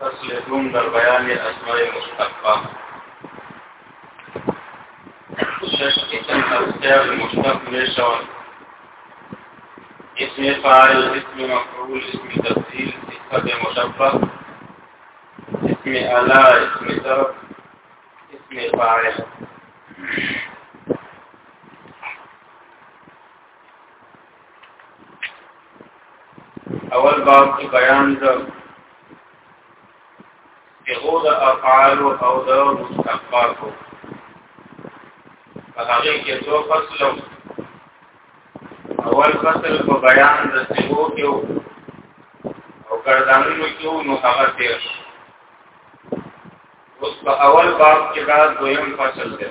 اصل دوم در بیان اسماء مشتقه شش کتن اختیار مشتق میشون اسم فاعل اسم مفعول اسم تفضیل صفت مشبه اسم الا اسم طرف اسم فاعل اول باب کې بیان د هغه د افعال او د مستقبل په هغه کې دوه فصل اول فصل په بیان د سیغو کې او کردانونو کې نو هغه تیر اوس په اول باب کې دا دویم فصل دی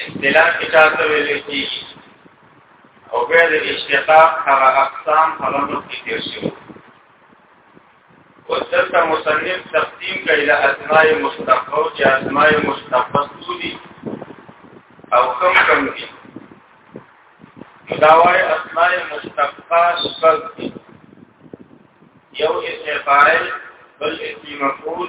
اصطلاح کې تاسو ویل کی او به د اشتقاق هغه اقسام هغه نو کې تیر شو وسلط مصنف تقسیم کړي له اسماء مستقو چې اسماء مستقص دي او کم کم دي داوای اسماء مستقص شپږ دي یو اسم فاعل بل اسم مفعول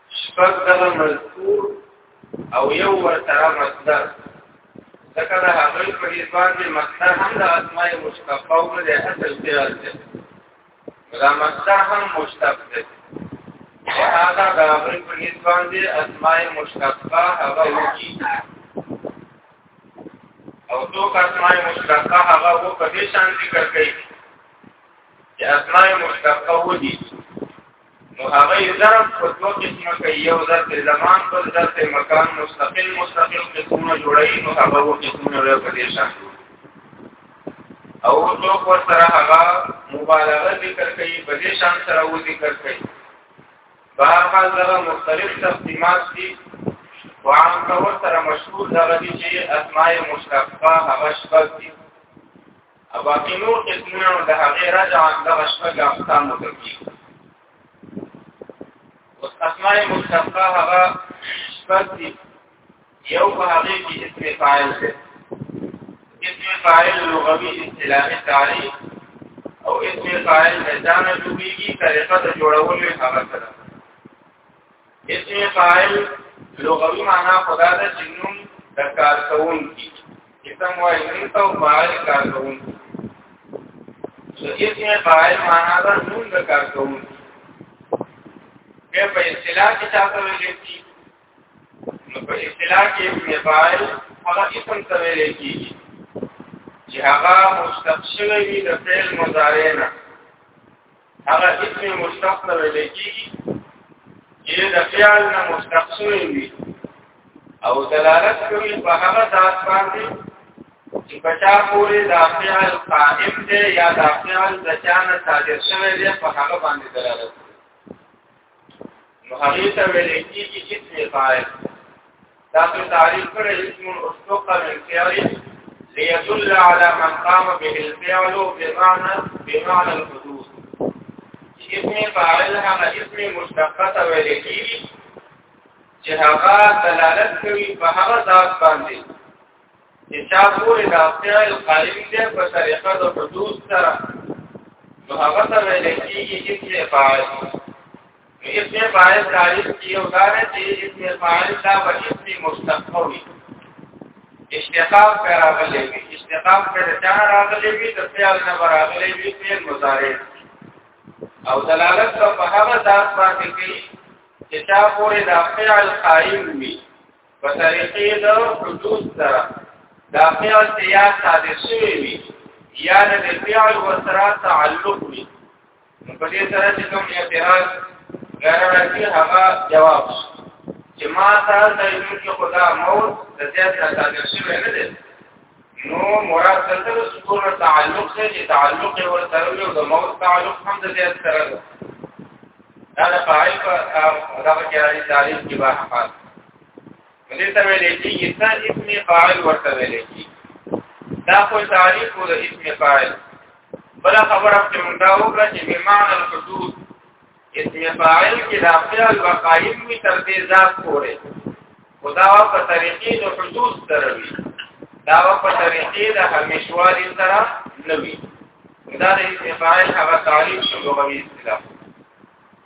شپږ دغه مذکور او یو ورتره مصدر ځکه دا هغه په دې باندې مصدر هم د اسماء مشتقه او د اصل کې راځي دا مصدر هم مشتق دی هغه د هغه په دې باندې اسماء مشتقه هغه وږي او څو اسماء مشتقه هغه وو په دې شان ذکر کړي چې اسماء مشتقه ودي نو هغه ضرب په دوه قسمه کې یو ضرب زمان بل ضرب مکان مستقل مستقل قسمونه جوړوي نو هغه و قسمونه له په دې شان او نو په سره هغه مبالغه ذکر کوي په دې شان سره و ذکر کوي بهر حال دا مختلف تقسیمات دي او عام طور سره مشهور دا دي چې اسماء مشتقه هغه شپږ دي او باقي نور قسمونه د هغه رجعه د شپږ اقسام کوي او اسماء مستقره هغه شپږ دي یو په هغه کې اسم فاعل دی اسم فاعل لغوي اصطلاحي تعریف او اسم فاعل ځان جوړیږي طریقه د جوړولو هغه سره اسم فاعل لغوي معنا خدا د جنون د کار کوون کی اسم وای نن ته فاعل کار کوون نو اسم فاعل معنا د نون د کار کوون کی په اصطلاح کې تاسو ویل کی نو په اصطلاح کې اسم فاعل هغه اسم ته ویل کیږي چې هغه مستقشل وي د فعل مضارع نه هغه اسم مشتق ته ویل کېږي چې د فعل نه مشتق شوی وي او دلالت کوي په هغه ذات باندې چې په چا پورې دا فعل قائم دی یا دا فعل د چا نه صادر شوی دی په هغه باندې دلالت کوي نو هغه ته ویل کېږي اسم فاعل تاسو تعریف کړی اسم استوق من فعل ليدل على من قام به الفعل بمعنى بمعنى الحدوث اسم فاعل هغه اسم مشتقه ویل کیږي چې هغه دلالت کوي په هغه ذات باندې چې چا پورې دا فعل قائم دی په طریقه د حدوث سره نو هغه ته ویل کیږي اسم فاعل اسم فاعل تعریف کیو دا نه چې اسم فاعل دا په اسم مستقوی اشتقاق پر راغلی وي اشتقاق پر چا راغلی وي د فعل نه راغلی وي فعل مضارع او دلالت په هغه ذات باندې کوي چې چا پورې دا فعل قائم وي په طریقې د حدوث سره دا فعل ته یا ثابت شوی وي یا د فعل وسره تعلق وي په دې سره چې کوم اعتراض غیرانتی هغه جواب چې ما سره د یو کې خدا موت د دې سره تعلق شوی نه دی نو مراد دلته د سکون تعلق دی چې تعلق یې ورسره وي او د موت تعلق هم د دې سره دی دا د فاعل په دغه کې راځي تعریف کې به حقات دې ته ویل کېږي ته اسم فاعل ورته ویل کېږي دا خو تعریف د اسم فاعل بل خبره چې موږ دا وکړه چې بمعنى الحدود اسم فاعل کې د افعال وقایل می تر دې ذات پورې خدا په طریقې د حدود سره وي دا په طریقې د همیشوالي سره نه وي دا د اسم فاعل هغه تعریف شو غوي اصطلاح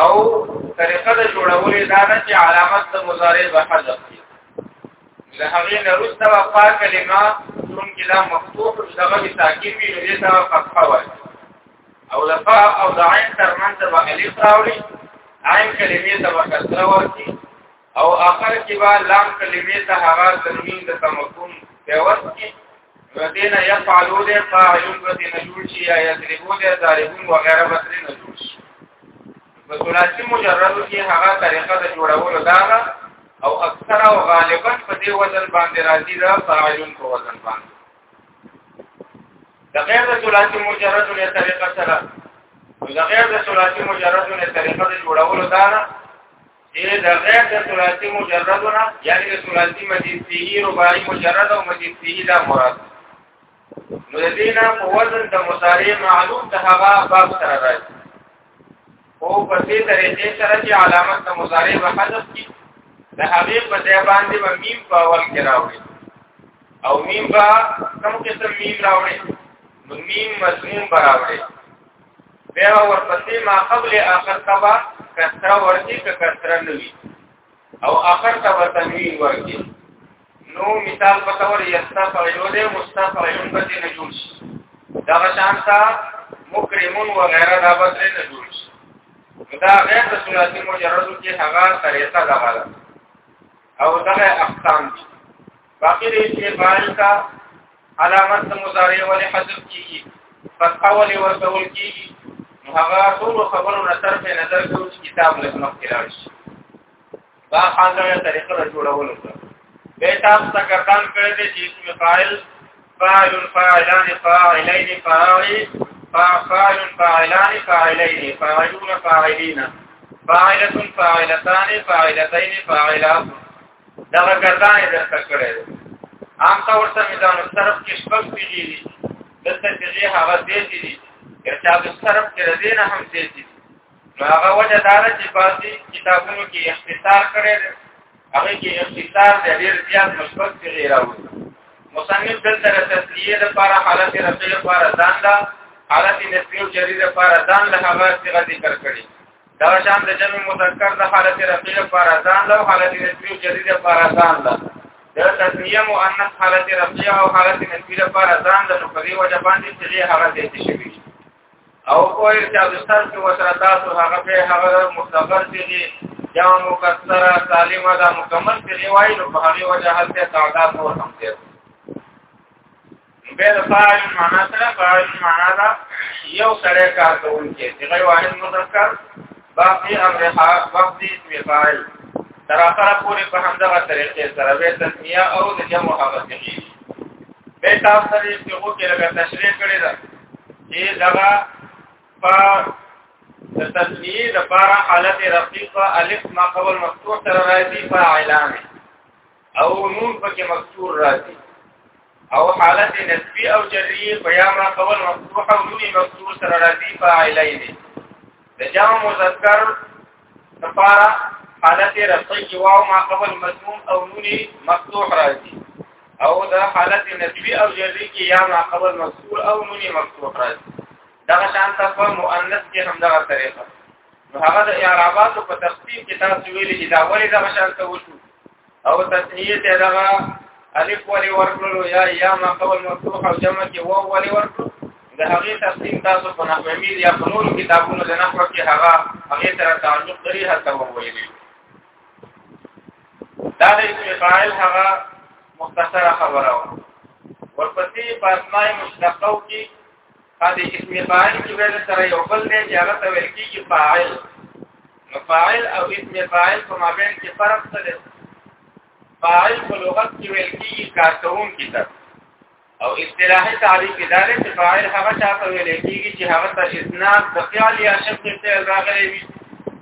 او طریقه د جوړولې دا نه چې علامت د مضارع به حذف شي له هغې نه وروسته به پا کلمه چونکې دا مفتوح دغه به ساکن وي نو دې ته به فتحه وایي او د فا او د عین ترمنځ به الف راوړي عین کلمې ته به کسره ورکړي او اخر کې با لام کلمې ته هغه تنوین د تمکن پیوست کې ودینه یفعلو دې فاعلون ودینه جوړ شي یا یضربو دې ضاربون وغیرہ بدرې نه جوړ شي په ثلاثي مجرد کې هغه طریقه د جوړولو دا او اکثر او غالبا په دې وزن باندې راځي دا فاعلون په وزن باندې د غیر د ثلاثي مجرد نه طریقه سره د غیر د ثلاثي مجرد نه طریقه د جوړولو دا دې د غیر د ثلاثي مجردونه یعنی د ثلاثي مزید فيه رباعي مجرد او مزید فيه دا مراد نو د دې نه په وزن د مصارع معلوم د هغه باب سره راځي او په دې طریقې سره چې علامت د مصارع به حذف کی د هغه په ځای باندې به میم په اول کې راوړي او میم به کوم قسم میم راوړي نو میم مضمون به راوړي بیا ورپسې ما قبل اخر تبا کثره ورکی که کثره نوی او اخر تبا تنوین ورکی نو مثال په تور یستفعلو ده مستفعلون به نه جوړ شي دا شان تا مکرمون و غیره دا به نه جوړ شي دا غیر د ثلاثي مجردو کې هغه طریقه ده او دغه اقسام دي باقی دی چې فاعل کا علامت د مضارع ولې حذف کیږي فتحه ولې ورتول کیږي نو هغه ټول خبرو نه طرف نظر کوو چې کتاب له مخ کې راشي دا خاله طریقه را جوړول به تاسو ته کتان کړی دی چې اسم فاعل فاعل فاعلان فاعلین فاعل فاعل فاعلان فاعلین فاعلون فاعلین فاعلة فاعلتان فاعلتين فاعلات دا ګردان یې درته کړی دی عام طور ته مې دا مصرف کې شپږ پیږي دي دلته چې هغه دې دي ارچا مصرف کې ردی نه هم دې دي نو هغه وجه دار چې پاتې کتابونو کې اختصار کړی دی هغه کې اختصار د ډېر زیات مثبت پیږي راوړي مصنف دلته تسلیه د لپاره حالت رفیع لپاره ځان دا حالت نسبی او جری لپاره ځان له هغه څخه ذکر کړی دا شان د جمع مذکر د حالت رفیع لپاره ځان له حالت نسبی جدید لپاره ځان له د تسنیه مؤنث حالت رفیع او حالت نسبی لپاره ځان له نقلی وجه باندې چې هغه دې شي او کوی چې د سر کې وسره تاسو هغه به هغه مصغر دي یا مکسره سالمه دا مکمل دی وایي نو په هغه وجه هلته تعداد نور هم دی به د فاعل معنا سره فاعل معنا دا یو سره کار کوونکی دی غي واحد مذکر باقي امر حال باقي اسم فاعل تر اخره پورې په همدغه طریقې سره به تسمیه او د جمع هغه څه به تاسو سره چې هو کې لګه تشریح کړی دا چې دغه په د تسمیه د بارا حالت رقیقه الف ما قبل مفتوح تر راځي فاعلان او نون پکې مکسور راځي او حالت نسبی او جری په یا ما قبل مفتوح او نوی مفتوح سره راځي فاعلین دي د جمع مذکر لپاره حالت رفعی واو ما قبل مضموم او نونی مفتوح راځي او د حالت نسبی او جری کې یا ما قبل مذکور او نونی مفتوح راځي دا شان تاسو مؤنث کې هم دا طریقه نو هغه د اعرابات په تفصیل کې تاسو ویلي چې دا ولې دا شان ته وشو او تسنیه ته دغه الف ولې ورکړلو یا یا ما قبل مفتوح او جمع کې و ولې ورکړو د هغه تفصیل تاسو په نحو امیر یا په نورو کتابونو د نحو کې هغه هغه سره تعلق لري هڅه وویلې دا د اسم فاعل هغه مختصره خبره و ورپسې په اسماء مشتقو کې پاتې اسم فاعل کې ویل سره یو بل دی چې هغه ته ویل کېږي فاعل نو فاعل او اسم فاعل په مابین کې فرق څه دی فاعل په لغت کې ویل کېږي کارکون کې تر او اصطلاحي تعریف کې دا دی چې فاعل هغه چا ته ویل کېږي چې هغه ته اسناد د فعل یا شخص ته راغلی وي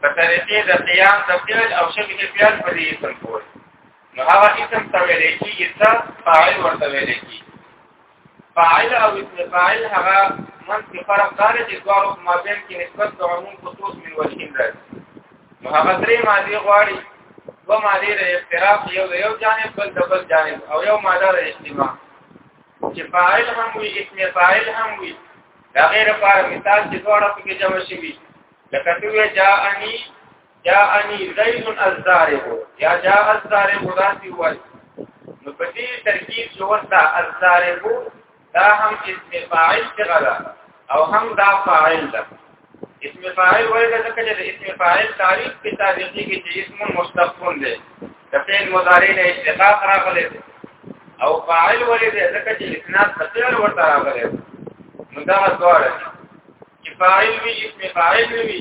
په طریقې د قیام د فعل او شخص فعل په دې اسم کوي نو هغه اسم ته ویل کېږي چې فاعل ورته ویل کېږي فاعل او اسم فاعل هغه من کې فرق دار چې دوارو په مابین کې نسبت د عموم خصوص من وجهین راځي نو هغه درې ماده غواړي و ماده د اقتراف یو د یو جانب بل د بل جانب او یو ماده د اجتماع چې فاعل هم وي اسم فاعل هم وي دا غیر لپاره مثال چې دوړه پکې جمع شي لکه څنګه جاءني جاءني زيد الزارب یا جاء الزارب داسي وای نو په دې ترکیب شو ورته الزارب دا هم اسم فاعل څنګه او هم دا فاعل ده اسم فاعل وایي دا څنګه چې اسم فاعل تعریف په تاریخي کې چې اسم مستقبل دی د فعل مضارع نه اشتقاق راغلی او فاعل ولې دی ځکه چې اسناد د فعل ورته راغلی نو دا ډول چې فاعل وي اسم فاعل وي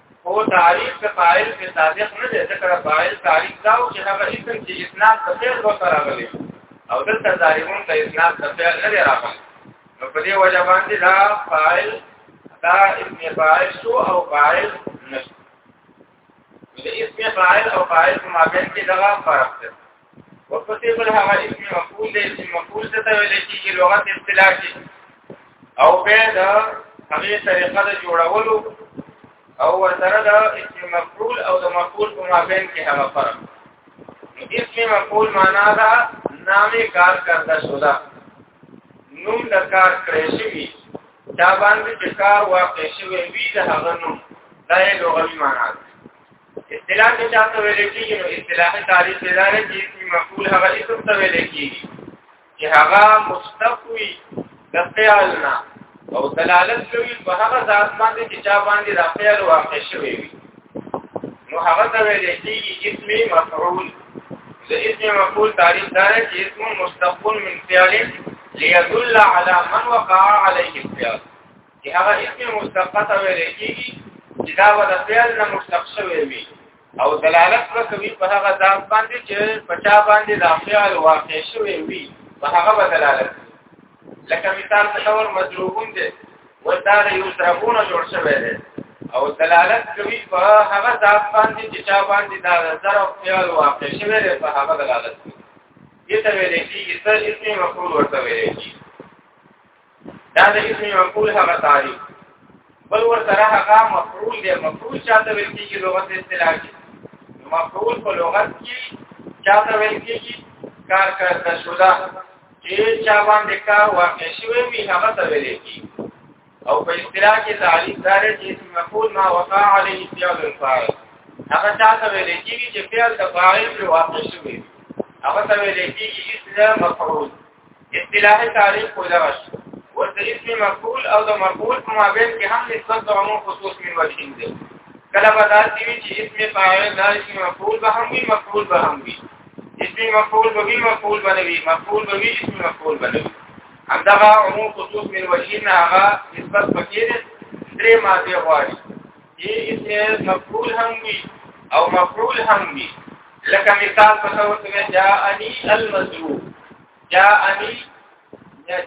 او تعریف د فاعل په صادق نه دی ځکه فاعل تعریف دا او چې هغه اسم چې اسناد ته فعل ورته راغلی او دلته ظالمون ته اسناد ته فعل نه دی راغلی نو په دې وجه باندې دا فاعل دا اسم فاعل شو او فاعل نشو د اسم فاعل او فاعل په مابین کې دا فرق دی وقتی بل هغه اسم مفعول دی اسم مفعول څه ته ویل کیږي لغت اصطلاح کې او به دا هغه طریقه د جوړولو او ورسره دا اسم مفعول او د مفعول په مابین کې هغه فرق اسم مفعول معنا دا نامې کار کرده شولا نوم د کار کړی شوی دا باندې چې کار واقع شوی وی د هغه نوم دا یې لغوي معنا ده اصطلاح کې چاته ویل کېږي نو اصطلاح تعریف دی دا چې اسم مفعول هغه اسم ته ویل کېږي چې هغه مشتق وي د فعل نه او دلالت کوي په هغه ذات باندې چې چا باندې د فعل واقع شوی وي نو هغه ته ویل کېږي اسم مفعول د اسم مفعول تعریف دا چې اسم مشتق من فعل ليدل على من وقع عليه الفعل چې هغه اسم مستقط ویل کېږي چې دا ول فعل نه مستقط شوی وي او دلالت به کوي په هغه ځان باندې چې په چا باندې دا فعل واقع شوی وي په هغه به دلالت لکه مثال په تور مضروبون دي ورته یو ضربونه جوړ شوی دی او دلالت کوي په هغه ځان باندې چې چا باندې دا ضرب فعل واقع شوی دی په هغه دلالت کوي دې ته ویل کېږي چې اسم مفعول ورته ویل کېږي دا د اسم مفعول هغه تعریف بل ور سره هغه مفعول دی مفعول چاته ویل کیږي لغت اصطلاح کې مفعول په لغت کې چاته ویل کیږي کار کرده شودا چې چا باندې کار واقع شوی وي هغه ته ویل کیږي او په اصطلاح کې تعریف دار چې اسم مفعول ما وقع عليه فعل الفاعل هغه چاته ویل کیږي چې فعل د فاعل واقع شوی هغه ته ویل کیږي اسم مفعول اصطلاحي تعریف کولا شي ور د اسم مفعول او د مفعول په مابین کې هم نسبت د عموم خصوص من وجهین دی کله به دا چې چې اسم فاعل د اسم مفعول به هم وي مفعول به هم وي اسم مفعول به وي مفعول به نه وي مفعول به وي اسم مفعول به نه وي همدغه عموم خصوص من وجهین هغه نسبت پکې دی درې ماده غواړي چې اسم مفعول هم وي او مفعول هم وي لکه مثال په تور کې جاءني المذوب جاءني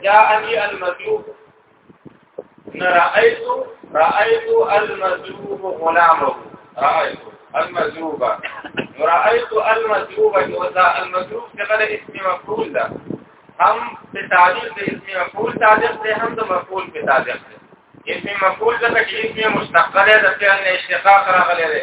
جاءني المذوب رأيت رأيت المذوب غلامه رأيت المذوب رأيت المذوب وذا المذوب څنګه اسم مفعول ده هم په تعریف د اسم مفعول تعریف ده هم د مفعول په تعریف ده اسم مفعول ځکه چې اسم مستقله ده چې ان اشتقاق راغلی دی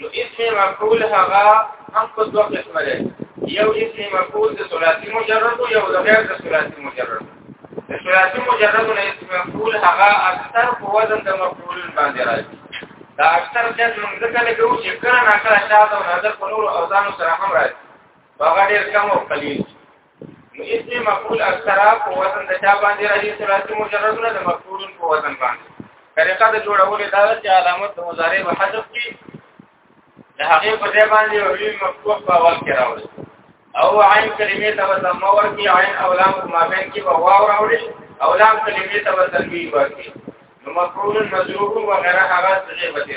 نو اسم مفعول هغه هم په دوه قسمه دی یو اسم مفعول د ثلاثي مجرد او یو د غیر د ثلاثي مجرد د ثلاثي مجرد نه اسم مفعول هغه اکثر په وزن د مفعول باندې راځي دا اکثر چې موږ ځکه لګو چې کله ناکله شاده او نظر په نور اوزانو سره هم راځي هغه ډېر کم او قلیل نو اسم مفعول اکثره په وزن د چا باندې راځي ثلاثي مجردونه د مفعول په وزن باندې طریقه د جوړولو دا چې علامت د مضارع په حذف کې د هغه په ځای باندې ویل مفتوح په اول کې راوړي او عین کلمې ته وسمه ورکی عین او لام په مابین کې په واو راوړي او لام کلمې ته وسمه ورکی نو مفعول مجرور و غیره هغه څه به دي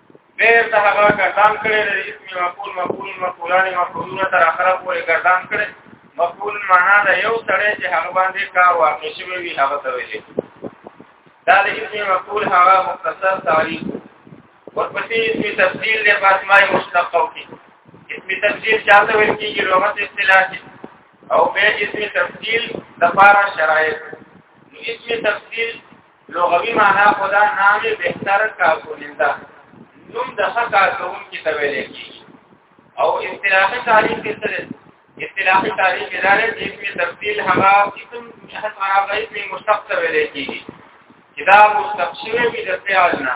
بیر ته هغه ګردان کړي د اسم مفعول مفعول مفعولان مفعولونه تر اخره پورې ګردان کړي مفعول معنا د یو سړی چې هغه باندې کار واقع شوی وي هغه ته ویل دا د اسم مفعول هغه مختصر تعریف ورپسې اسم تفصیل له اسماء مشتقو کې اسم تفصیل چاته ویل کېږي لغت اصطلاح او به اسم تفصیل د لپاره شرایط اسم تفصیل لغوي معنا خدا نام بهتر کا کولنده نوم د خکا کوم کې ته ویل کېږي او اصطلاحي تعریف کې سره اصطلاحي تعریف ادارې د اسم تبديل هغه اسم شخص هغه اسم مشتق ته ویل کېږي چې دا مشتق شوی وي د فعل نه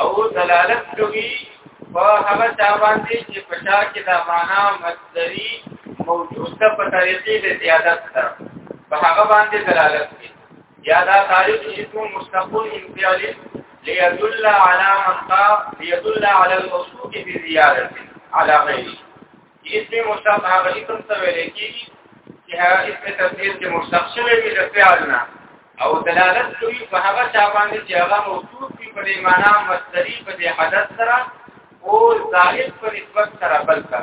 او دلالت کوي په هغه چا باندې چې په شا کې دا معنا مصدري موجود ده په طریقې د زیادت سره په هغه باندې دلالت کوي یا دا تعریف چې کوم مستقل امتیازي ليدل على من قام ليدل على الوصول بزيادة على غيره اسم مشتق هغه اسم څه ویل کیږي چې هغه اسم تفسیر کې مشتق شوی وي د فعل نه او دلالت کوي په هغه چا باندې چې هغه موصوف وي په دې معنا مصدری په دې حدث سره او زائد په نسبت سره بلکې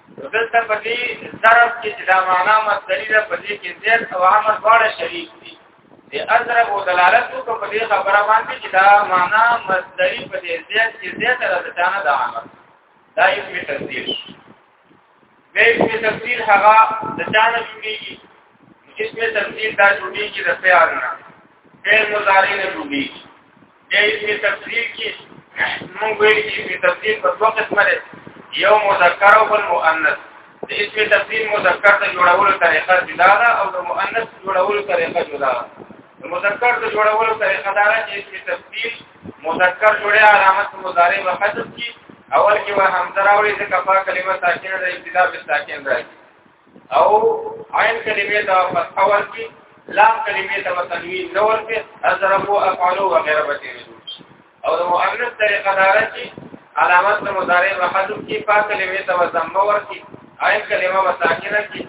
دلته په دې ضرب کې چې دا معنا مصدری ده په دې کې زید او عمل دواړه شریک دي د اضرب او دلالت کو په دې خبره باندې چې دا معنا مصدری په دې زید کې زید راځي دا نه دا عمل دا یو می تفسیر به می تفسیر هغه د چانه جوړیږي اسم تفسیر دا جوړیږي د فعل نه فعل مضارع نه جوړیږي دې تفسیر کې موږ ویل چې دې تفسیر په دوه قسمه ده یو مذکر او بل مؤنث د اسم تفسیر مذکر ته جوړولو طریقه جدا ده او د مؤنث جوړولو طریقه جدا ده د مذکر ته جوړولو طریقه دا ده چې اسم تفسیر مذکر جوړه علامت مضارع و حذف کی اول کې و همزه راوړي ځکه په کلمه ساکنه د ابتدا په ساکن راځي او عین کلمې ته فتح ورکی لام کلمې ته تنوین نه ورکی اضرب او افعل او غیره بچی او د مؤنث طریقه دار چې علامت د مضارع په حذف کې پا کلمې ته ضم ورکی عین کلمه مساکنه کې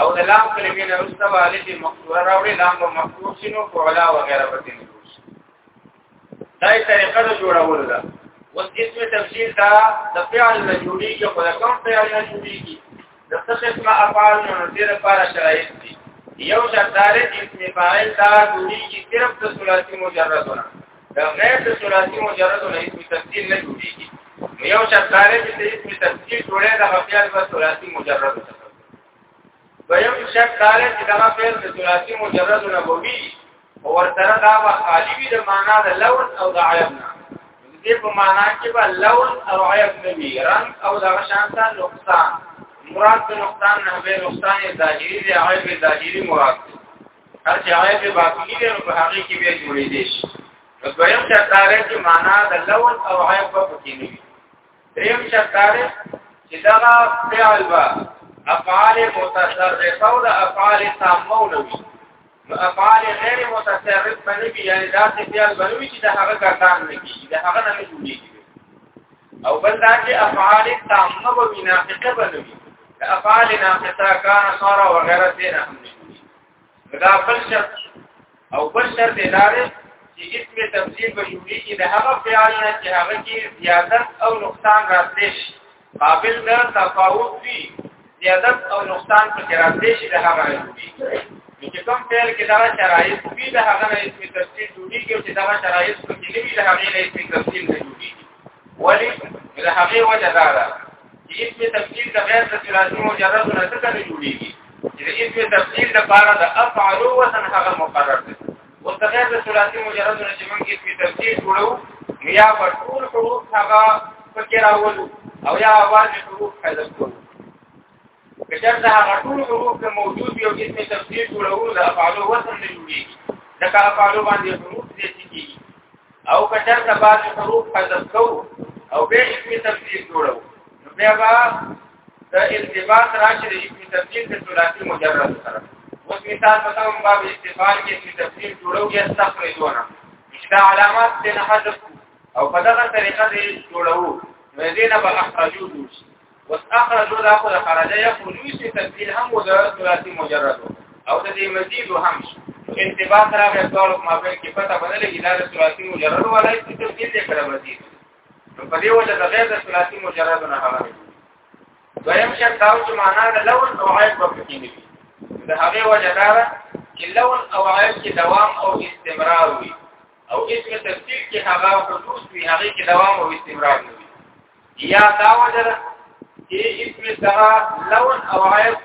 او د لام کلمې نه رسته والي مخصوره راوړي لام مخصوصینو کولا وغیره بچی دا یې طریقه د جوړولو ده اوس اسم تفصیل دا د فعل نه جوړیږي خو د کوم فعل نه جوړیږي د څه قسمه افعال نو د دې لپاره شرایط دي یو شرطار اسم فاعل دا جوړیږي صرف د ثلاثي مجردونه د غیر د ثلاثي مجردونه اسم تفصیل نه جوړیږي یو شرطار چې اسم تفصیل جوړه د فعل په ثلاثي مجرد دویم شک دار چې دا فعل د ثلاثي مجرد نه بوي او ورته دا به خالی وي د معنا د لون او د عیب نه دې په معنا کې به لون او عیب نه وي رنگ او د شانتا نقصان مراد د نقصان نه به نقصان ظاهري دی عیب ظاهري مراد دی هر چې عیب باطنی دی په هغه کې به جوړې دي دویم شک دار چې معنا د لون او عیب په کې نه وي دریم شکاره چې دا فعل با افعال متصرفه او افعال تامه ولوي نو افعال غیر متصرف باندې بیا یعنی دا څه فعل بنوي چې دا هغه کارتان نه کیږي دا هغه نه جوړیږي او بل دا چې افعال تامه به منافقه بنوي افعال ناقصه کان صار وغیره دې نه هم دا بل شرط او بل شرط دا دی چې اسم تفصیل به جوړي کې د هغه فعل نه چې هغه کې زیادت او نقصان راتلی شي قابل د تفاوت وي زیادت او نقصان په کې راتلی شي د هغه جوړي چې کوم فعل کې دا شرایط وي د هغه نه اسم تفصیل جوړي کې چې دا شرایط په کې نه وي د هغه نه اسم تفصیل نه جوړي ولی له هغه وجه دا ده چې اسم تفصیل د غیر تفصیلاتي مجرد نه څه نه جوړیږي چې د اسم تفصیل لپاره د افعال او وزن هغه مقرر دی او د غیر تفصیلاتي مجرد نه چې موږ اسم تفصیل جوړو یا په ټول حروف هغه فکر اولو او یا اواز حروف حذف کوو کچر دا هغه ټول حروف له موجود یو اسم تفسیر جوړول د افعال وزن نه جوړیږي د کا افعال باندې حروف دې کیږي او کچر دا بعض حروف حذف کو او به اسم تفسیر جوړو نو بیا با د التباس راشي د اسم تفسیر د ثلاثي مجرد سره اوس مثال په کوم باب استفال کې اسم تفسیر جوړو یا استخرجونه چې دا علامات ته حذف او په دغه طریقه دې جوړو نو دې نه به اخرجو دوی وس اخرجوا لا خو خرج يخرجوا في تبديل هم وزارت ثلاثي مجرد او د دې مزید هم انتباه سره غیر ډول ما په کې پته بدل کې دا ثلاثي مجرد ولا چې تبديل دې کړو مزید په دې وجه د غیر ثلاثي مجرد نه هغه دویم شرط دا چې معنا د لون او عیب په کې نه وي د هغه وجه دا چې لون او عیب کې دوام او استمرار وي او اسم تفصیل کې هغه حدوث وي هغه کې دوام او استمرار وي یا دا وجر چې اسم سره لون او عیب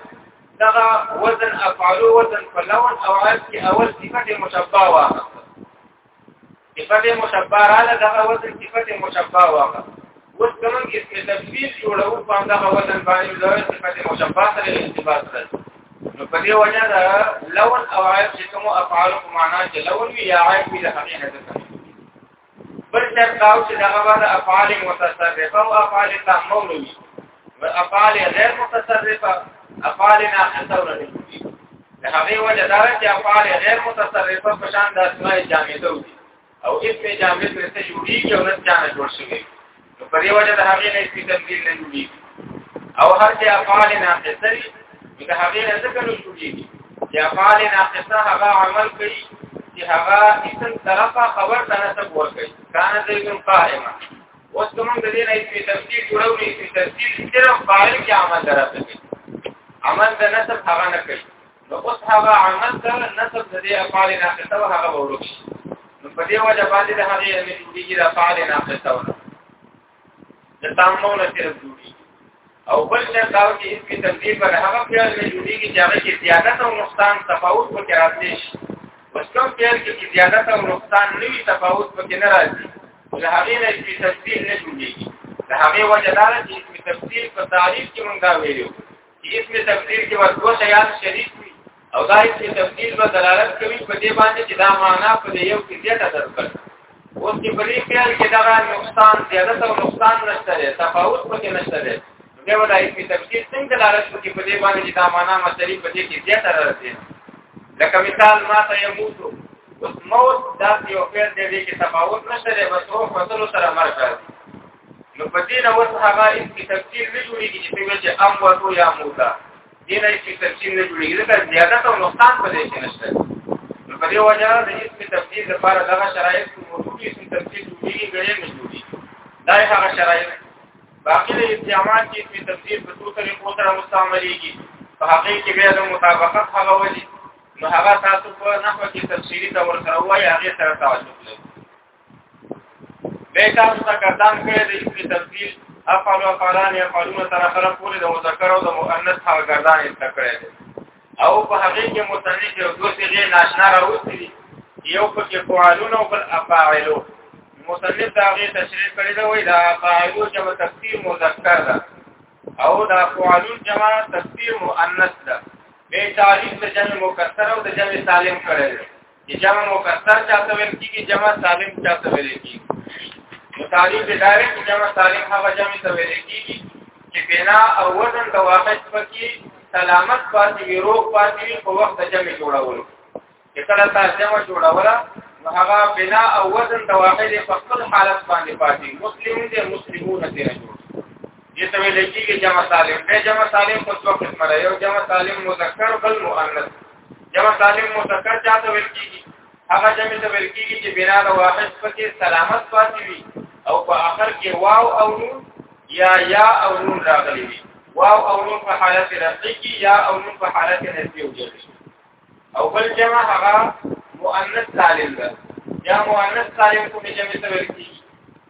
دغه وزن افعالو وزن په لون او عیب کې اول صفت مشبه واخله صفت مشبه رااله دغه وزن صفت مشبه واخله اوس کوم اسم تفصیل جوړو په دغه وزن باندې د صفت مشبه سره ارتباط لري نو په دې وجه دا لون او عیب چې کوم افعال په معنا کې لون وی یا عیب وی د حقیقت څخه بل شرط دا چې دا غواړي افعال متصرفه او افعال تامول وي افعال غیر متصرفه افعال ناقصه ورني د هغه وجه دا چې افعال غیر متصرفه په شان د اسماء جامده وي او اسم جامد نه څه جوړیږي او نه ځان جوړ شوی نو په دې وجه د هغې نه اسم تبدیل نه جوړي او هر چې افعال ناقصه دي د هغې نه ځکه نه جوړي چې افعال ناقصه هغه عمل کوي چې هغه اسم طرفه خبر ته نسب ورکړي کان زید قائما اوس کوم د دې نه اسم تبدیل جوړو نه اسم تبدیل صرف فاعل کې عمل درته عمل د نسب هغه نه کوي نو اوس هغه عمل ته نسب د دې افعال ناقصه او هغه ورک شي نو په دې وجه باندې د هغې علم جوړیږي د افعال ناقصه ونه د تامونه صرف جوړیږي او بل څه دا چې هیڅ کې تبدیل پر هغه خیال نه جوړیږي چې هغه کې زیادت او نقصان تفاوت په کې راځي بس کوم خیال کې چې زیادت او نقصان نوي تفاوت په کې نه راځي له هغې نه چې تبدیل نه جوړیږي د هغې وجه دا چې تبدیل په تعریف کې مونږ دا ویلو اسم تفسیر کې ورته شیان شریک وي او دا اسم تفسیر به دلالت کوي په دې باندې چې دا معنا په دې یو کې زیاته درکړي اوس چې په دې خیال کې دا نقصان زیادت او نقصان نشته دی تفاوت پکې نشته دی دا ودا اسم تفسیر څنګه دلالت کوي په دې باندې چې دا معنا مصدری په دې کې زیاته راځي لکه مثال ما ته یو موضوع اوس موت دا یو فعل دی چې تفاوت نشته دی بس روح وصلو سره مرګ راځي نو په دې نه وس هغه اسم تفسیر نه جوړیږي چې څنګه چې ام وتو یا موتا دې نه اسم تفسیر نه جوړیږي دا زیادت او نقصان په دې کې نشته نو په دې وجه د اسم تفسیر لپاره دغه شرایط موجود اسم تفسیر جوړیږي غیر نه جوړیږي دا هغه شرایط باقي د استعمال کې اسم تفسیر په څو طریقو سره مستعملېږي په هغه کې بیا د مطابقت هغه وجه نو هغه تاسو په نحو کې تفسیری تور سره وایي هغه سره تعلق لري به تاسو ته کتان کړی د اسم تفصیل افعل او فعلان یفعلون سره سره پورې د مذکر او د مؤنث هغه ګردان استکړی دی او په هغه کې متنیج او دوه صيغې ناشنا راوستي دي یو پکې فعلون او بل افاعلو مصنف دا غي تشریح کړی دا وایي دا افاعلو جمع تفسیر مذکر ده او دا فعلون جمع تفسیر مؤنث ده به تعریف د جمع مکسر او د جمع سالم کړی چې جمع مکسر چاته ویل کېږي جمع سالم چاته ویل کېږي متعلق ادارې چې جمع سالم هغه جمع ته ویل کېږي چې بنا او وزن د واحد پکې سلامت پاتې وي روغ پاتې وي په وخت جمع جوړولو چې کله تاسو جمع جوړوله نو هغه بنا او وزن د واحد په خپل حالت باندې پاتې مسلم دې مسلمون دې نه جوړ دې ته ویل کېږي جمع سالم به جمع سالم په څو قسمه یو جمع سالم مذکر بل مؤنث جمع سالم مذکر چاته ویل کیږي هغه جمع ته ویل کیږي چې بنا د واحد پکې سلامت پاتې وي او په اخر کې واو او نون یا یا او نون راغلي وي واو او نون په حالت رفعي کې یا او نون په حالت نسبي وګرځي او بل جمع هغه مؤنث سالم ده یا مؤنث سالم کوم جمع ته ویل کیږي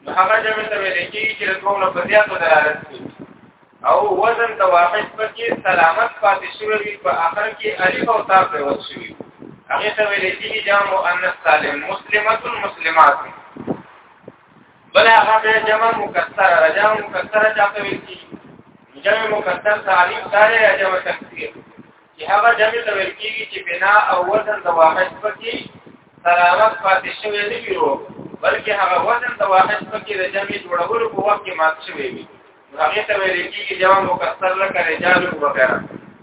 نو هغه جمع ته ویل کیږي چې د دوه نه په زیاتو دلالت کوي او وزن ته واقع پکې سلامت پاتې شوی وي په اخر کې الف او تاء په وځ شوی هغه ته ویل کېږي جام مؤنث سالم مسلمات مسلمات بل هغه به جمع مکسر رجا مکسر چاته ویل کېږي جمع مکسر سالم دار جمع تکثیر چې هغه جمع ته ویل کېږي چې بنا او وزن ته واقع پکې سلامت پاتې شوی نه وي بلکې هغه وزن ته واقع پکې د جمع جوړولو په وخت کې مات شوی وي هغه ته ویل کېږي جواب مکسر لکه رجال وغیرہ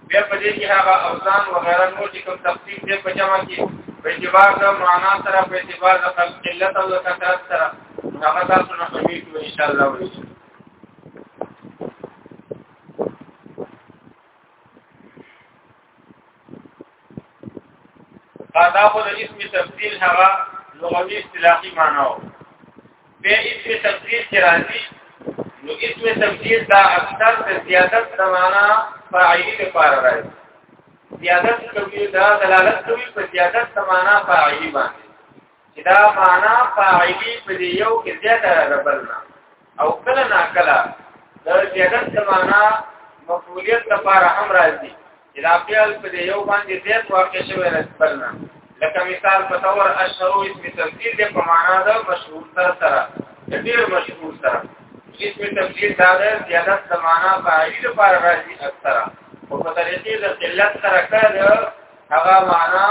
بیا په دې کې هغه اوزان وغیرہ نور چې کوم تفصیل دی په جمع کې په اعتبار د معنا سره په اعتبار د قلت او کثرت سره هغه تاسو نه فهمیږي ان شاء الله وایي دا خو د اسم تفصیل هغه لغوي اصطلاحي معنی و به اسم تفصیل چې راځي نو اسم تفصیل دا اکثر د زیادت د معنا فاعلی لپاره راځي زیادت کوي دا دلالت کوي په زیادت د معنا فاعلی باندې چې دا معنا فاعلی په دې یو کې زیاته راغلنه او کله نا کله د زیادت معنا مفعولیت لپاره هم راځي چې دا فعل په دې یو باندې زیات واقع شوی راځبلنه لکه مثال په تور اشهرو اسم تفسیر دې په معنا د مشهور تر سره ډیر مشهور سره اسم تفسیر دا د زیادت معنا فاعلی لپاره راځي اکثره او په طریقې د قلت سره کار هغه معنا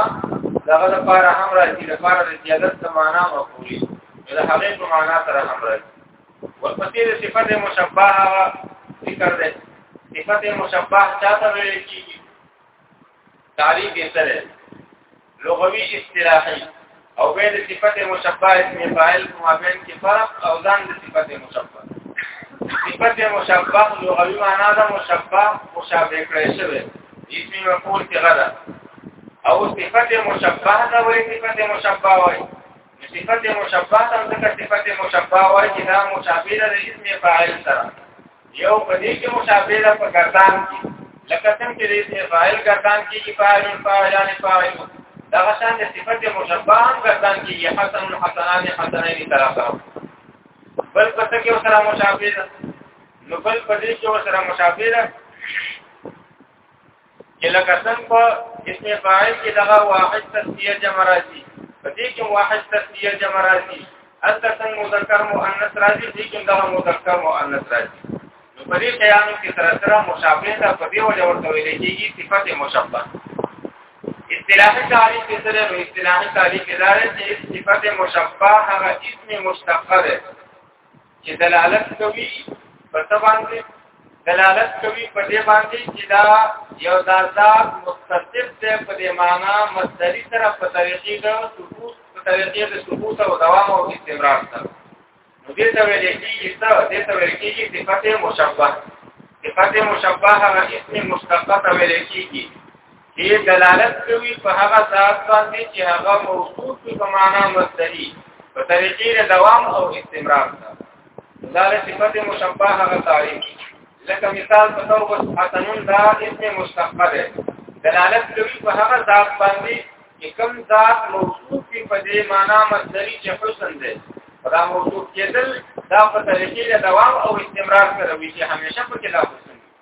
دغه لپاره هم راځي لپاره د زیادت د معنا مفعولي د هغې په معنا سره هم راځي ورپسې د صفت مشبهه ذکر ده صفت مشبهه چاته ویل کیږي تعریف یې سره لغوي اصطلاحي او بین صفت مشبہ اسم فاعل کومه بین کې فرق او ځان د صفت مشبہ صفت مشبہ لغوي معنا ده مشبہ مشابه کړی شوی اسم مفعول کې غدا او صفت مشبہ دا وایي صفت مشبہ وایي صفت مشبہ دا ځکه صفت مشبہ وایي چې دا مشابه ده اسم فاعل سره یو په دې کې مشابه ده په ګردان کې لکه څنګه چې اسم فاعل ګردان کې کې فاعل فاعلان فاعل دا غشان د صفت مشابه هم ګردان کې یې حسن حسنان حسنین طرفه بل په څه کې سره مشابه ده نو بل په دې کې سره مشابه ده چې لکه څنګه په اسم فاعل کې دغه واحد تسنیه جمع راځي په دې کې واحد تسنیه جمع راځي البته څنګه مذکر مؤنث راځي دې کې دغه مذکر مؤنث راځي نو په دې شیانو کې سره سره مشابه ده په دې وجه ورته ویل کېږي صفت مشابه اصطلاحي تعریف کې سره نو اصطلاحي تعریف کې دا چې صفت مشابه هغه اسم مشتق ده چې دلالت کوي په څه باندې دلالت کوي په دې باندې چې دا یو ذات متصف دی په دې معنی مصدری سره په طریقې د ثبوت په طریقې د ثبوت او دوام او استمرار سره نو دې ته ویل کېږي څه دې ته ویل کېږي صفت مشبه صفت مشبه هغه اسم مشتق ته ویل کېږي دې دلالت کوي په هغه ذات باندې چې هغه موصوف په معنا مصدری په طریقې د دوام او استمرار ده دا له صفت مشبهه هغه تعریف لکه مثال په تور وس حسنون دا اسم مشتق ده دلالت کوي په هغه ذات باندې چې کوم ذات موصوف په دې معنا مصدری چې حسن ده دا موصوف کېدل دا په طریقې د دوام او استمرار سره وي چې همیشه په کې لا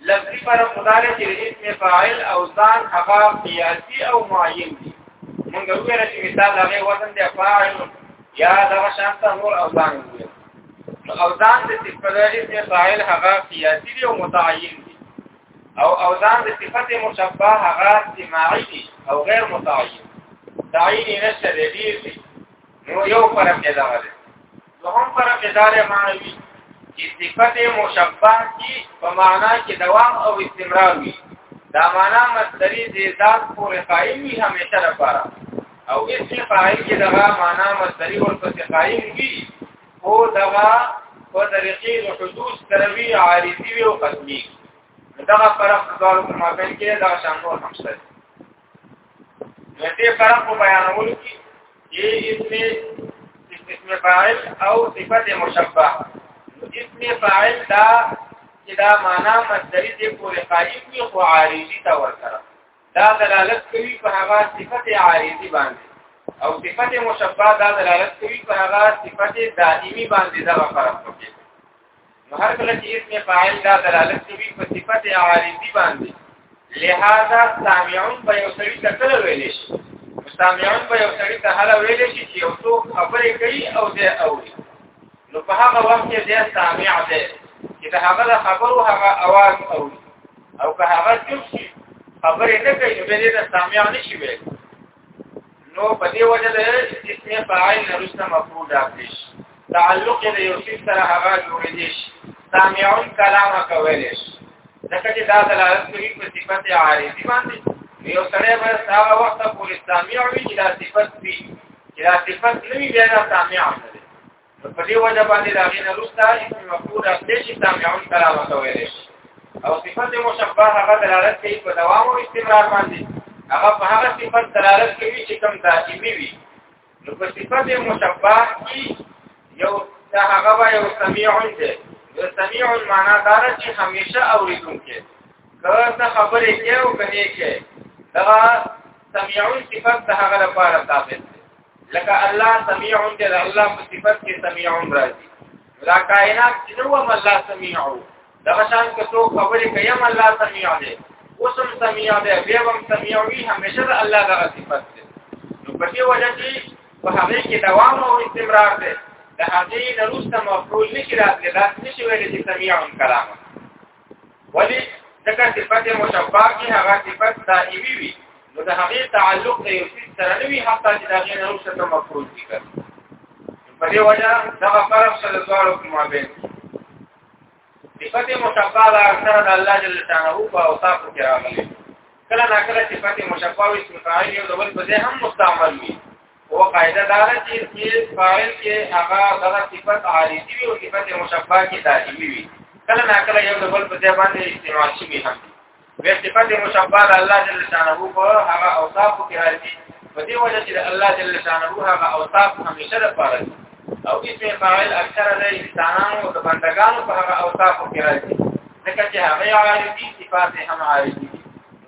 لفظي پر خدای چې اسم فاعل او ځان هغه قیاسي او معین دي موږ ویل چې مثال هغه وزن دی فاعل یا دا شانت نور او ځان دی نو او ځان د صفت اسم فاعل هغه قیاسي دی او متعین دی او او ځان د صفت مشبه هغه سماعي دی او غیر متعین تعین نشته دی نو یو فرق دی دا غره دوهم فرق دار معنوي چې صفت مشبه کی په معنا کې دوام او استمرار وي دا معنا مصدری دې ذات پورې قائم وي همیشه لپاره او اسم فاعل کې دغه معنا مصدری ورته قائم وي او دغه په طریقې د حدوث تروي عارضي او قدمي دغه فرق د دوه مابین کې دا شان نور هم شته نو دې فرق په بیانولو کې یې اسم اسم فاعل او صفت مشبہ اسم فاعل دا چې دا معنا مصدری دې پورې قائم وي خو عارضی تا ورکړه دا دلالت کوي په هغه صفت عارضی باندې او صفت مشبہ دا دلالت کوي په هغه صفت دائمی باندې دا فرق کوي نو هر کله چې اسم فاعل دا دلالت کوي په صفت عارضی باندې لہذا سامعون په یو سړي ته کله ویل شي سامعون په یو سړي ته هله ویل شي چې یو څوک خبرې کوي او دی اوري نو په هغه وخت کې دی سامع دی چې د هغه د خبرو هغه اواز اوري او که هغه چوپ شي خبرې نه کوي نو به دې سامع نشي ویل نو په دې وجه له اسم فاعل نرسته مفعول راځي تعلق د یو څه سره هغه جوړ دي سامعون کلام کولې ځکه چې دا دلالت کوي په صفت عارضی باندې یو سره به هغه وخت پورې سامع وي چې دا صفت وي چې دا صفت نه وي بیا دا سامع نه په دې وجه باندې دا غي نه رستا اسم مفعول د شي سامعون کلام ته ویل شي او صفت مشبه هغه دلالت کوي په دوام او استمرار باندې هغه په هغه صفت دلالت کوي چې کوم دائمي وي نو په صفت مشبه کې یو دا هغه یو سميع دی یو سميع معنا دا چې همیشه اوریدونکي کله څه خبرې کوي او کوي دا سميع صفت د هغه لپاره ثابت لکه الله سميع دی الله په صفات کې سميع راځي دا کائنات چې نو هم الله سميع وو دا شان کې څو خبرې کوي هم الله سميع دی اوسم سميع دی بیا هم سميع وي همیشه د الله د صفات دی نو په دې وجه چې په هغه کې دوام او استمرار دی د هغه نه روسته مفعول نشي راځي دا نشي ویل چې سميع کلام ولی ځکه صفت مشبه کې هغه صفت دائمی وي نو د هغه تعلق د یو څه سره نه وي حتی چې دا غیر نو څه ته مفروض دي کړ په دې وجه دا فرق سره دوارو کې مابین صفت مشبه لا اکثر د الله جل شانه او په اوصاف کې راغلي کله نا کله صفت مشبه او اسم فاعل یو ډول په دې هم مستعمل وي او قاعده دا ده چې اسم فاعل کې هغه دغه صفت عارضي وي او صفت مشبہ کې دایمي وي کله نا کله یو د بل په ځای باندې استعمال شي به هم وي صفت مشبہ د الله جل شانه په هغه اوصاف کې راځي په دې وجه چې الله جل شانه هغه اوصاف همیشه د پاره او اسم فاعل اکثره د انسانانو او د بندگانو په هغه اوصاف کې راځي ځکه چې هغه عارضي صفات هم عارضي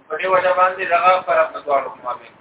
په دې وجه باندې دغه فرق د دوه مابین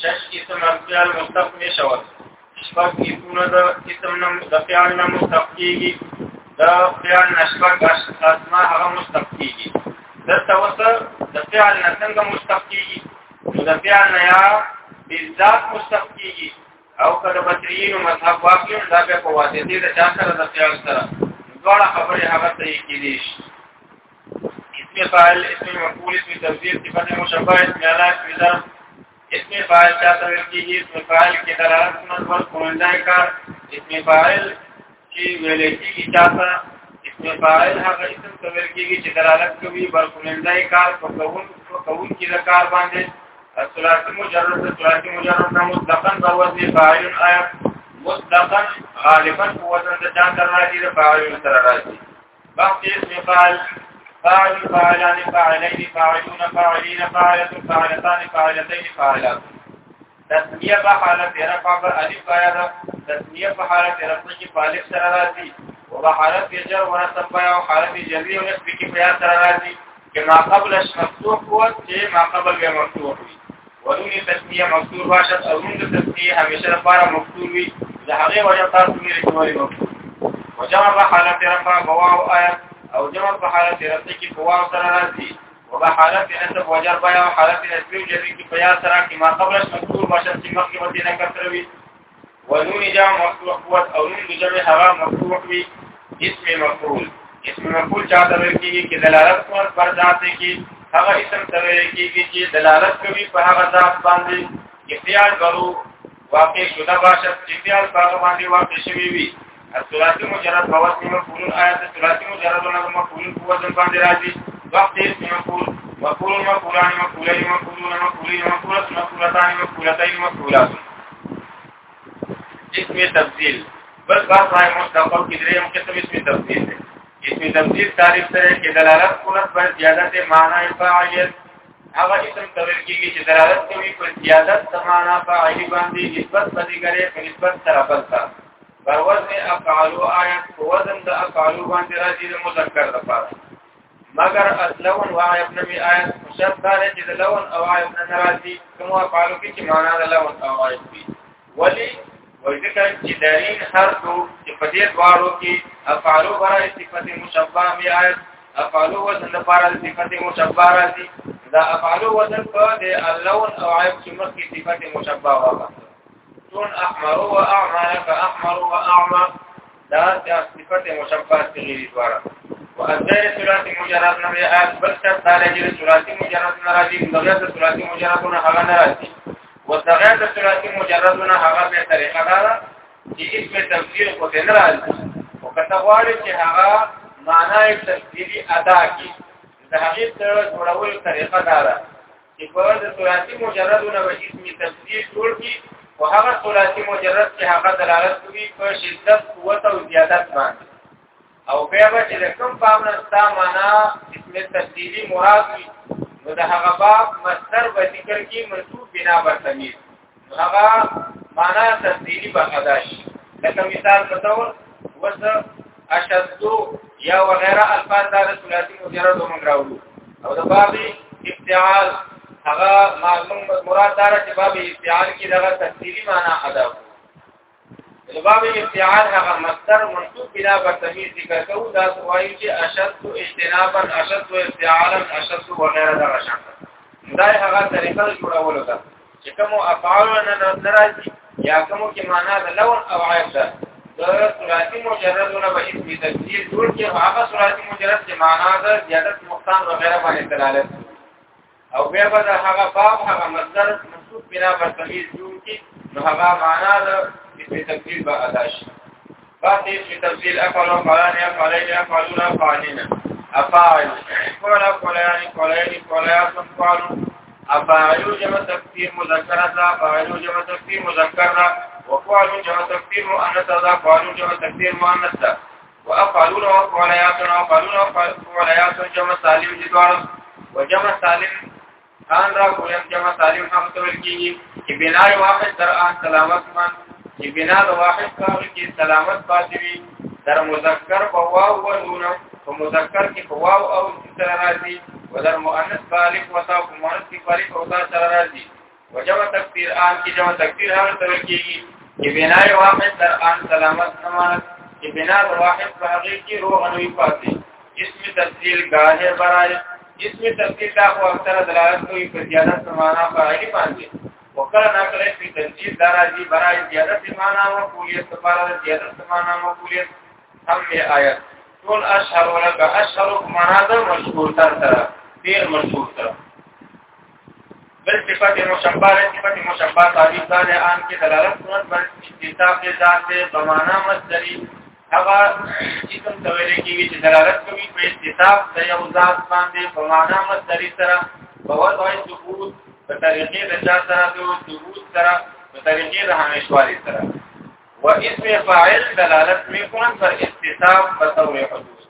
شش قسم افعال مصطف نشوه شپږ قسمونه د قسم نه د فعل نه مصطف کیږي د فعل نه شپږ اسما هغه مصطف کیږي دلته وسه د فعل نه څنګه مصطف کیږي د فعل نه یا بالذات مصطف کیږي او کله بصریین مذهب واقعي دا به په واسطه د چا سره د فعل سره دواړه خبرې هغه صحیح کیږي اسم فاعل اسم مفعول اسم تفضیل صفت مشبہ اسم اعلی اسم ذات اسم فاعل چا ته ویل کیږي اسم فاعل کې دلالت مصدر کوندای کار اسم فاعل چې ویل کیږي چا ته اسم فاعل هغه اسم ته ویل کیږي چې دلالت کوي بر کوندای کار په کوون په کوون کې د کار باندې الثلاثي مجرد الثلاثي مجرد مطلقاً بوزن فاعل آیا مطلقاً غالباً بوزن د چا تر راځي د فاعل تر راځي بحث اسم فعل فاعل فاعلان فاعلين فاعلون فاعلين فاعلة فاعلتان فاعلتين فاعلات تسمیه په حالت رفع پر الف پایا ده تسمیه په حالت رفع کې په الف سره راځي او په حالت جر و نصب پایا او حالت جری او نصب کې په سره راځي چې ما قبل مفتوح هو چې ما قبل به مفتوح وي ونون تسمیه مفتور باشد او نون تسمیه همیشه لپاره مفتور وي د هغې وجه تاسو ویلې چې ولې مفتور وجمع په حالت رفع بواو آیت او جمع په حالت رفع کې بواو سره راځي وبه حالت نسب وجر بیا حالت نسب جری کې بیا سره کې ما قبل مذکور باشد چې مخکې وتی نه کتروي ونون جمع مفتوح قوت او نون د جمع هغه مفتوح وي اسم مفعول اسم مفعول چاته ویل کیږي چې دلالت کوي پر ذات کې هغه اسم ته ویل کیږي چې دلالت کوي په هغه ذات باندې اختیار غرو واقع شوه باشد چې اختیار په هغه باندې واقع شوی وي الثلاثي مجرد په وزن مفعول آیات الثلاثي مجرد نه مفعول په وزن باندې راځي وخت یې مفعول مفعول مفعولان مفعولین مفعولون مفعولین مفعولات مفعولتان مفعولتین مفعولات اسم تبديل بس بس راي مستقل کې دریم قسم اسم تبديل دی اسم تبديل تعریف سره کې دلالت کوي پر زیادت معنی فاعل هغه اسم تبديل کې چې دلالت کوي پر زیادت معنا فاعل باندې نسبت بدګره په نسبت طرف ته په وزن افعالو آیات په وزن د افعالو باندې راځي د مذکر د پاره مگر اصلون و آیات نمی آیات شرط دار چې د لون او آیات نه راځي کوم افعالو کې چې معنا د لون او آیات وي ولی وذکر چې دارین هر دو چې په دې دوارو کې افعالو برای صفت مشبہ می آیات افعالو وزن د پاره د صفت مشبہ راځي دا افعالو وزن په د لون او آیات چې مخکې صفت مشبہ واغله تون احمر و اعمى فاحمر و اعمى دا چې صفت مشبهه تغیری دواره و اذر ثلاث مجرد نه دی اذ بل څه دا لګي ثلاث مجرد نه راځي دغه ثلاث مجرد نه هغه نه راځي و دغه ثلاث مجرد نه هغه به طریقه دا چې اسم تفسیر کو ته نه راځي او کته غواړي چې هغه معنی تفسیری ادا کی د هغې سره جوړول طریقه دا ده چې په د ثلاثي مجرد نه به اسم تفسیر جوړ کی او هغه ثلاثي مجرد چې هغه دلالت کوي په شدت قوت او زیادت باندې او بیا به چې کوم باب نه ستا معنا اسم تفسیری مراد وي نو د هغه باب مصدر به ذکر کی منصوب بنا بر تمیز هغه معنا تفصیلی بغداش لکه مثال په تور وس اشدو یا وغیرہ الفاظ دا ثلاثی مجرد ومن راوړو او د باب افتعال هغه معلوم مراد دار چې باب افتعال کې دغه تفصیلی معنا ادا لباب افتعال هغه مصدر منصوب بنا بر تمیز ذکر کوو دا سوایو چې اشد اجتنابا اشد افتعالا اشد وغیره دا شان دا هغه طریقه جوړولو ده چې کوم افعال نه ناراضي یا کوم کې معنا د لون او عیب ده د سوراتي مجردونه به اسم تفسیر جوړ کې هغه سوراتي مجرد چې معنا ده زیادت نقصان وغیره باندې دلالت کوي او بیا به دا هغه باب هغه مصدر منصوب بنا پر تمیز جوړ کی نو هغه معنا ده چې په تفصیل به ادا شي باقي په تفصیل افعل فلان افعل افعلنا فعلنا افعل قال فلان فلان فلان فعل افعل جمع تفسیر مذکر ده افعل جمع تفسیر مذکر ده وفعل جمع تفسیر مؤنث ده فعل جمع تفسیر مؤنث ده وافعلون وافعليات وافعلون وافعليات جمع سالم دي دوار وجمع سالم خان را کویم جمع سالم هم تول کیږي چې بنا واحد در ان سلامت من چې بنا د واحد کار کې سلامت پاتې وي در مذکر په واو او نون په مذکر کې په واو او سره راځي ودر مؤنث بالغ وتا مؤنث بالغ او تا سره راځي وجمع تکبیر آن کی جمع تکبیر هغه تر کېږي چې بنا واحد در آن سلامت سمانت چې بنا واحد په هغه کې روح انوي پاتې اسم تفصیل گاهه برای اسم تفصیل دا خو اکثر دلالت کوي په زیادت سمانا په اړه باندې وکړه نه کړې چې تفصیل دا راځي برای زیادت سمانا او کولیت لپاره زیادت سمانا او کولیت هم یې آیت ټول اشهر ولکه اشهر معنا دا مشهور تر سره ډیر مشهور تر بل صفت مشبہ ہے صفت مشبہ تعریف دار ہے آن کی دلالت سنت بل استطاق ذات بمانا مصدری هغه اسم تویل کیږي چې دلالت کوي په استطاق د یو ذات باندې په معنا مصدری سره په وضع ثبوت په طریقې د ذات سره د ثبوت سره په طریقې د همیشوالي سره و اسم فاعل دلالت میکنن پر استطاق په طور حدوث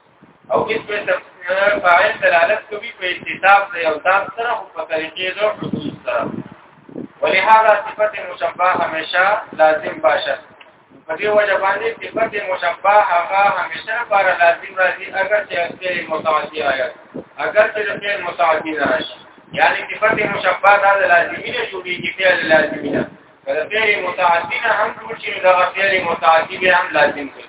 او هیڅ په تفسیر فاعل دلالت کوي په انتساب د یو ذات سره او په طریقې د حدود سره ولهذا صفت مشبه همیشه لازم باشه په دې وجه باندې صفت مشبه هغه همیشه پر لازم راځي اگر چې اصل متعدی آیات اگر چې فعل متعدی راشي یعنی صفت مشبه دا لازمي نه جوړیږي فعل لازمي نه کله فعل متعدی نه هم جوړ شي دا فعل متعدی به هم لازم کړي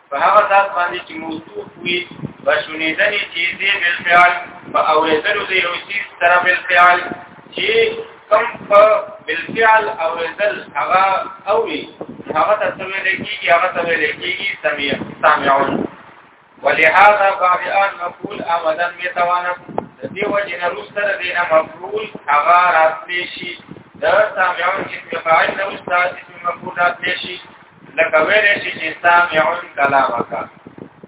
په هغه ذات باندې چې موصوف وي بشونیدنې چې دې بل فعل په اوریدلو دې یو چیز سره بل فعل چې کم په بل فعل اوریدل هغه اوي هغه ته څه ویل کېږي هغه ته ویل کېږي سميع سامعون ولهذا بعد ان نقول امدا متوانا دې وجه نه روسته دې نه مفعول هغه راتلی شي دا سامعون چې فاعل نه روسته اسم مفعول راتلی شي لکه ویل شي چې سامعون کلامک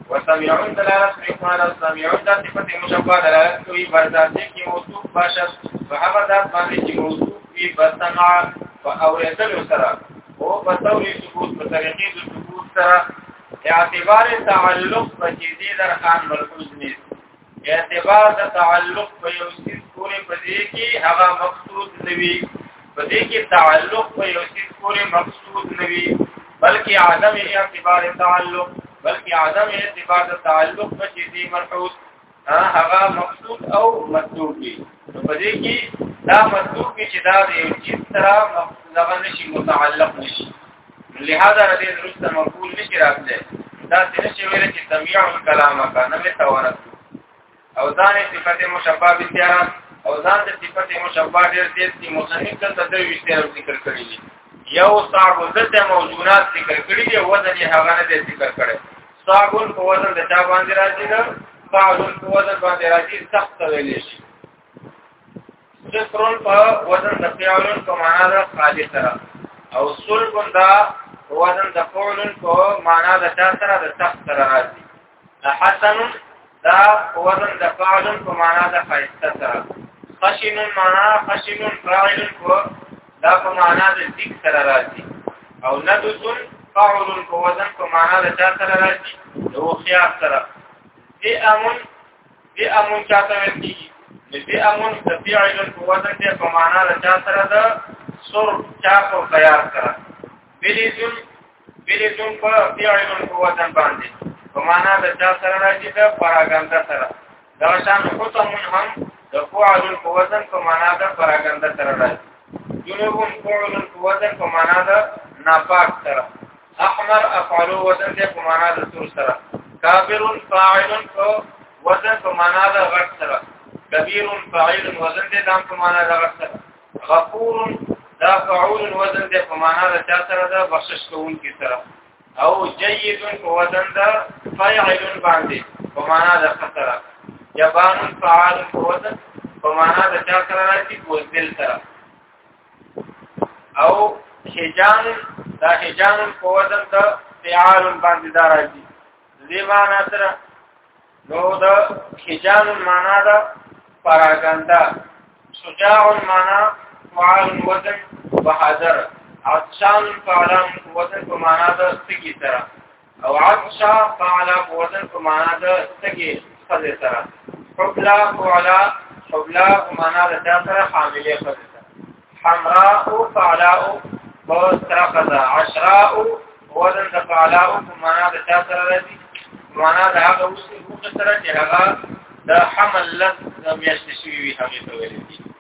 وسمعون دلالت په اقوال او سمعون د صفت مشبہ دلالت کوي برداشت کې موصوف باشه په هغه ذات باندې چې موصوف وي بسمع په اوریدل سره او په توري ثبوت په طریقې د ثبوت سره اعتبار تعلق په دې درخان ملحوظ نه اعتبار د تعلق په یو سیس پورې پدې کې هغه مقصود نوي پدې کې تعلق په یو سیس پورې مقصود نوي بلکې عدم اعتبار تعلق بلکې عدم اعتبار د تعلق په چې دې مرحوس هغه مقصود او مطلوب دي پدې کې دا مطلوب چې دا یو چیز سره مقصود نشي متعلق نشي لهدا ردی درسته مقبول نشي راځي دا څه نشي ویل چې سميع الكلام کنه مې توانت او ځان صفت مشبہ بیا او ځان د صفت مشبہ ډېر دې چې مصنف ته تدوي وشته ذکر کړی دی یو صاحب د موجودات ذکر کړی دی وزن یې هغه نه ذکر کړی صاحب په وزن د چا باندې راځي دا صاحب په وزن باندې راځي سخت ویل شي سفرون په وزن د فعلون په معنا د خالي سره او سلبون دا په وزن د فعلون په معنا د چا سره د تخت سره راځي حسن دا په وزن د فعلون په معنا د خایسته سره خشن معنا خشن فاعل په دا په معنا د ذک سره راځي او ندسن فاعل په وزن په معنا د چا سره راځي د خيار سره ذئامن دې امون چاته ویل کیږي دې امون تفعیل قوت دې په معنا د چا سره ده سر چا کو تیار کړه بلیدون بلیدون په فعیل قوت باندې په معنا د چا سره راځي د پراګنده سره دا شان حکم هم د فعل قوت په معنا د پراګنده سره راځي جنوب فعل قوت په معنا د ناپاک سره احمر افعل وزن دې په معنا د تور سره کابر فاعل او وزن په معنا د غټ سره کبیر فاعل وزن دې دام په معنا د غټ سره غفور دا فعول وزن دې په معنا د چا سره دا بخشش کوونکی سره او جيد په وزن د فاعل باندې په معنا د خطر جبان فعال په وزن په معنا د چا سره راځي بوزدل سره او حجان دا حجان په وزن ته فعال باندې دا راځي دې معنا سره نو دا حجان معنا دا پراګاندا شجاع معنا فعال وزن بهادر عطشان فعلان وزن په معنا دا سګي سره او عطشا فعلا په وزن په معنا د تګي خزه سره حبلا فعلا حبلا په معنا د چا سره حامله خزه سره حمراء فعلا په سره خزه عشراء وزن د فعلا په معنا د چا سره راځي معنا د هغه اوسې په سره چې هغه د حمل لږ میاشتې شوی وي هغه ته ویل کیږي